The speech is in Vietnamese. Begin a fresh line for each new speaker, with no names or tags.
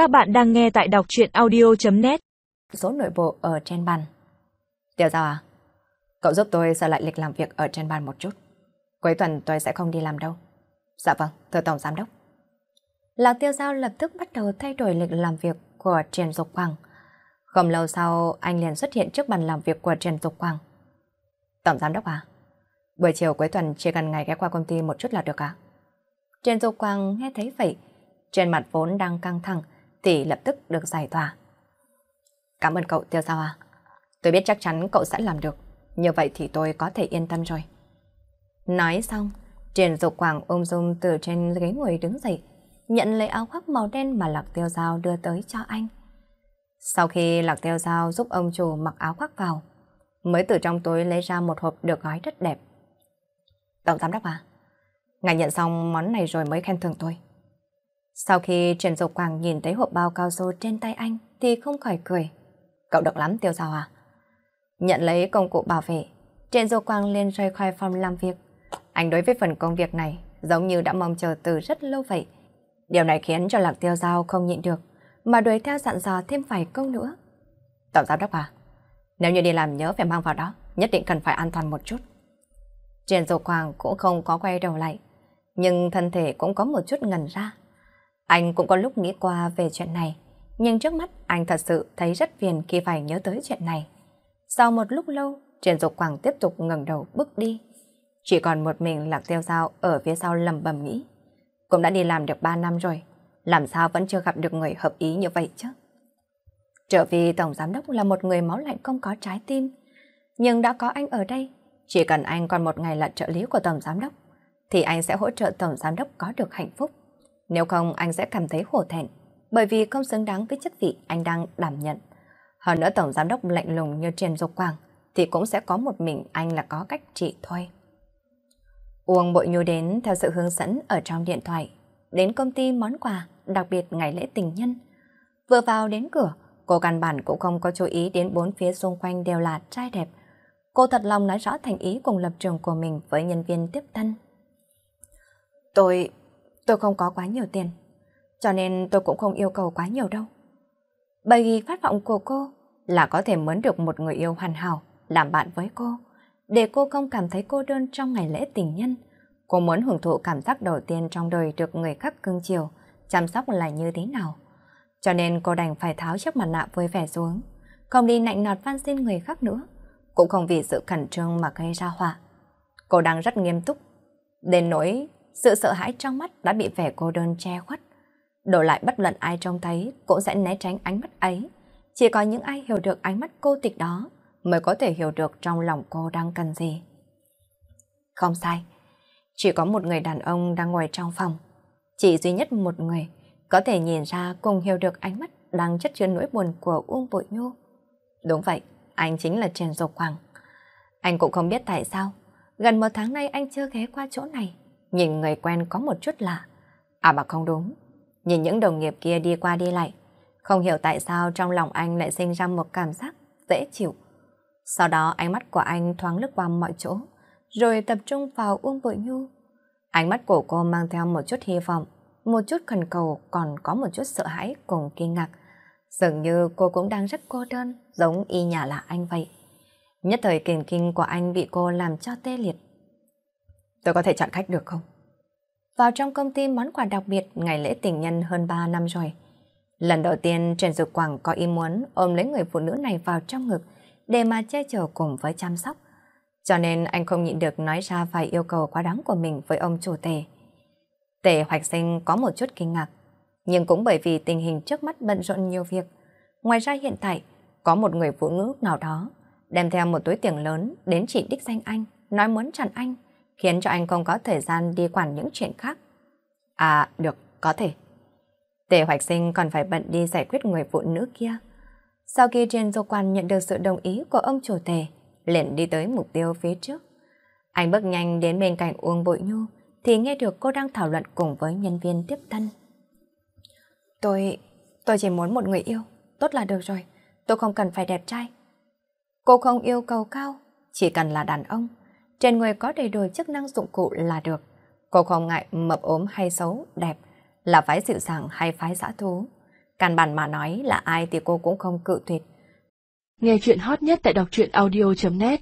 Các bạn đang nghe tại đọc truyện audio.net
Số nội bộ ở trên bàn. Tiểu Giao à, cậu giúp tôi sửa lại lịch làm việc ở trên bàn một chút. Cuối tuần tôi sẽ không đi làm đâu. Dạ vâng, thưa Tổng Giám Đốc. Lạc Tiêu Giao lập tức bắt đầu thay đổi lịch làm việc của Trần Dục Quang. Không lâu sau, anh liền xuất hiện trước bàn làm việc của Trần Dục Quang. Tổng Giám Đốc à, buổi chiều cuối tuần chỉ cần ngày ghé qua công ty một chút là được à? Trần Dục Quang nghe thấy vậy, trên mặt vốn đang căng thẳng, thì lập tức được giải tỏa. Cảm ơn cậu Tiêu Giao à. Tôi biết chắc chắn cậu sẽ làm được. Như vậy thì tôi có thể yên tâm rồi. Nói xong, Triển Dục Quảng ôm dung từ trên ghế ngồi đứng dậy, nhận lấy áo khoác màu đen mà Lạc Tiêu Giao đưa tới cho anh. Sau khi Lạc Tiêu Giao giúp ông chủ mặc áo khoác vào, mới từ trong túi lấy ra một hộp được gói rất đẹp. Tổng giám đốc à, ngài nhận xong món này rồi mới khen thưởng tôi. Sau khi Trần Dục quang nhìn thấy hộp bao cao su trên tay anh thì không khỏi cười. Cậu độc lắm tiêu sao à? Nhận lấy công cụ bảo vệ, Trần Dục Quang liền rời khỏi phòng làm việc. Anh đối với phần công việc này giống như đã mong chờ từ rất lâu vậy. Điều này khiến cho Lạc Tiêu Giao không nhịn được, mà đuổi theo dặn dò thêm vài câu nữa. Tổng giám đốc à, nếu như đi làm nhớ phải mang vào đó, nhất định cần phải an toàn một chút. Trần Dục Quang cũng không có quay đầu lại, nhưng thân thể cũng có một chút ngần ra. Anh cũng có lúc nghĩ qua về chuyện này, nhưng trước mắt anh thật sự thấy rất phiền khi phải nhớ tới chuyện này. Sau một lúc lâu, Trần Dục Quảng tiếp tục ngẩng đầu bước đi. Chỉ còn một mình Lạc Tiêu Giao ở phía sau lầm bầm nghĩ. Cũng đã đi làm được 3 năm rồi, làm sao vẫn chưa gặp được người hợp ý như vậy chứ? Trở vì Tổng Giám Đốc là một người máu lạnh không có trái tim, nhưng đã có anh ở đây, chỉ cần anh còn một ngày là trợ lý của Tổng Giám Đốc, thì anh sẽ hỗ trợ Tổng Giám Đốc có được hạnh phúc. Nếu không anh sẽ cảm thấy hổ thẹn, bởi vì không xứng đáng với chức vị anh đang đảm nhận. Hơn nữa Tổng Giám đốc lạnh lùng như Trần Dục Quang, thì cũng sẽ có một mình anh là có cách trị thôi. Uông Bội Nhu đến theo sự hướng dẫn ở trong điện thoại, đến công ty món quà, đặc biệt ngày lễ tình nhân. Vừa vào đến cửa, cô căn bản cũng không có chú ý đến bốn phía xung quanh đều là trai đẹp. Cô thật lòng nói rõ thành ý cùng lập trường của mình với nhân viên tiếp tân. Tôi Tôi không có quá nhiều tiền, cho nên tôi cũng không yêu cầu quá nhiều đâu. Bởi vì phát vọng của cô là có thể mướn được một người yêu hoàn hảo làm bạn với cô, để cô không cảm thấy cô đơn trong ngày lễ tình nhân. Cô muốn hưởng thụ cảm giác đầu tiên trong đời được người khác cưng chiều, chăm sóc là như thế nào. Cho nên cô đành phải tháo chiếc mặt nạ vui vẻ xuống, không đi nạnh nọt van xin người khác nữa, cũng không vì sự khẩn trương mà gây ra họa. Cô đang rất nghiêm túc, đến nỗi sự sợ hãi trong mắt đã bị vẻ cô đơn che khuất. Đổi lại bất luận ai trông thấy cũng sẽ né tránh ánh mắt ấy. Chỉ có những ai hiểu được ánh mắt cô tịch đó mới có thể hiểu được trong lòng cô đang cần gì. Không sai, chỉ có một người đàn ông đang ngồi trong phòng. Chỉ duy nhất một người có thể nhìn ra cùng hiểu được ánh mắt đang chất chứa nỗi buồn của Uông Bội Nhu. Đúng vậy, anh chính là Trần Dục Hoàng. Anh cũng không biết tại sao, gần một tháng nay anh chưa ghé qua chỗ này nhìn người quen có một chút lạ. À mà không đúng, nhìn những đồng nghiệp kia đi qua đi lại, không hiểu tại sao trong lòng anh lại sinh ra một cảm giác dễ chịu. Sau đó ánh mắt của anh thoáng lướt qua mọi chỗ, rồi tập trung vào Uông Bội Nhu. Ánh mắt của cô mang theo một chút hy vọng, một chút khẩn cầu còn có một chút sợ hãi cùng kinh ngạc. Dường như cô cũng đang rất cô đơn, giống y nhà là anh vậy. Nhất thời kinh kinh của anh bị cô làm cho tê liệt. Tôi có thể chọn khách được không? Vào trong công ty món quà đặc biệt ngày lễ tình nhân hơn 3 năm rồi. Lần đầu tiên Trần Dục Quảng có ý muốn ôm lấy người phụ nữ này vào trong ngực để mà che chở cùng với chăm sóc. Cho nên anh không nhịn được nói ra vài yêu cầu quá đáng của mình với ông chủ tề. Tề hoạch sinh có một chút kinh ngạc, nhưng cũng bởi vì tình hình trước mắt bận rộn nhiều việc. Ngoài ra hiện tại, có một người phụ nữ nào đó đem theo một túi tiền lớn đến chỉ đích danh anh, nói muốn chặn anh khiến cho anh không có thời gian đi quản những chuyện khác. À, được, có thể. Tề hoạch sinh còn phải bận đi giải quyết người phụ nữ kia. Sau khi trên dô quan nhận được sự đồng ý của ông chủ tề, liền đi tới mục tiêu phía trước. Anh bước nhanh đến bên cạnh Uông Bội Nhu, thì nghe được cô đang thảo luận cùng với nhân viên tiếp tân. Tôi... tôi chỉ muốn một người yêu, tốt là được rồi, tôi không cần phải đẹp trai. Cô không yêu cầu cao, chỉ cần là đàn ông. Trên người có đầy đủ chức năng dụng cụ là được. Cô không ngại mập ốm hay xấu, đẹp, là phái dịu dàng hay phái giã thú. Căn bản mà nói là ai thì cô cũng không cự tuyệt.
Nghe chuyện hot nhất tại đọc truyện audio.net